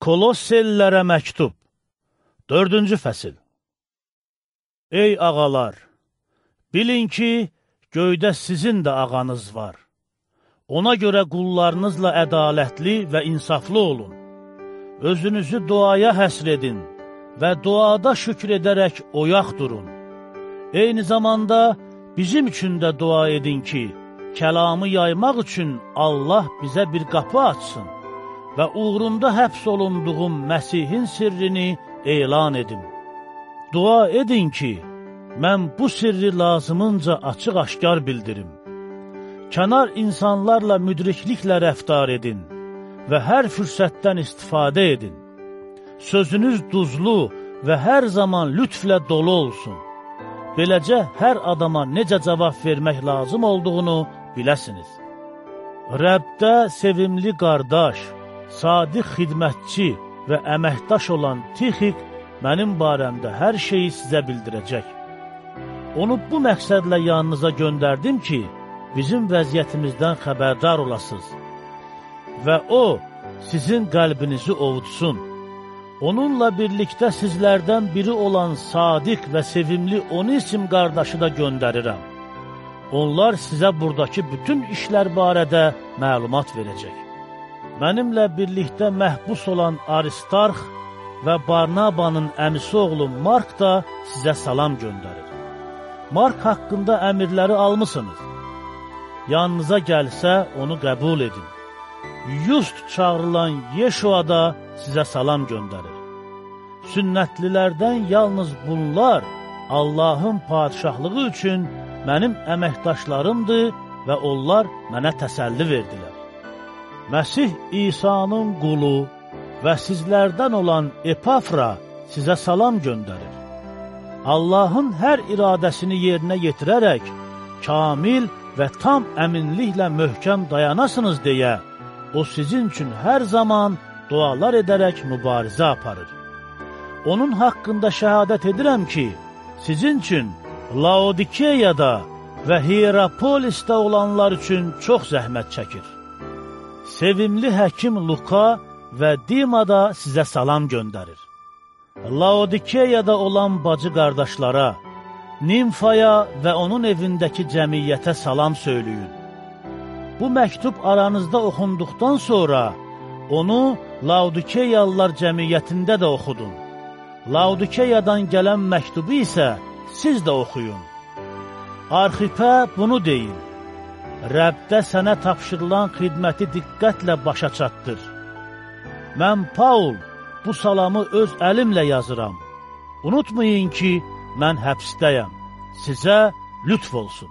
Kolossellərə məktub 4-cü fəsil Ey ağalar, bilin ki, göydə sizin də ağanız var. Ona görə qullarınızla ədalətli və insaflı olun. Özünüzü duaya həsr edin və duada şükür edərək oyaq durun. Eyni zamanda bizim üçün də dua edin ki, kəlamı yaymaq üçün Allah bizə bir qapı açsın və uğrunda həbs olunduğum Məsihin sirrini elan edim. Dua edin ki, mən bu sirri lazımınca açıq-aşkar bildirim. Kənar insanlarla müdrikliklə rəftar edin və hər fürsətdən istifadə edin. Sözünüz duzlu və hər zaman lütflə dolu olsun. Beləcə, hər adama necə cavab vermək lazım olduğunu biləsiniz. Rəbdə sevimli qardaş, sadiq xidmətçi və əməkdaş olan Tixik mənim barəmdə hər şeyi sizə bildirəcək. Onu bu məqsədlə yanınıza göndərdim ki, bizim vəziyyətimizdən xəbərdar olasınız və o, sizin qəlbinizi ovutsun. Onunla birlikdə sizlərdən biri olan sadiq və sevimli Onisim qardaşı da göndərirəm. Onlar sizə buradakı bütün işlər barədə məlumat verəcək. Mənimlə birlikdə məhbus olan Aristarx və Barnabanın əmisi oğlu Mark da sizə salam göndərir. Mark haqqında əmirləri almısınız. Yanınıza gəlsə, onu qəbul edin. Yust çağrılan Yeşua da sizə salam göndərir. Sünnətlilərdən yalnız bunlar Allahın padişahlığı üçün mənim əməkdaşlarımdır və onlar mənə təsəlli verdilər. Məsih İsa'nın qulu və sizlərdən olan Epafra sizə salam göndərir. Allahın hər iradəsini yerinə yetirərək, kamil və tam əminliklə möhkəm dayanasınız deyə, o sizin üçün hər zaman dualar edərək mübarizə aparır. Onun haqqında şəhadət edirəm ki, sizin üçün Laodikeyada və Hierapolisdə olanlar üçün çox zəhmət çəkir sevimli həkim Luka və Dima da sizə salam göndərir. Laodikeyada olan bacı qardaşlara, Nimfaya və onun evindəki cəmiyyətə salam söyləyin. Bu məktub aranızda oxunduqdan sonra onu Laodikeyalılar cəmiyyətində də oxudun. Laodikeyadan gələn məktubu isə siz də oxuyun. Arxipə bunu deyin. Rəbdə sənə tapşırılan xidməti diqqətlə başa çatdır. Mən Paul bu salamı öz əlimlə yazıram. Unutmayın ki, mən həbsdəyəm. Sizə lütf olsun.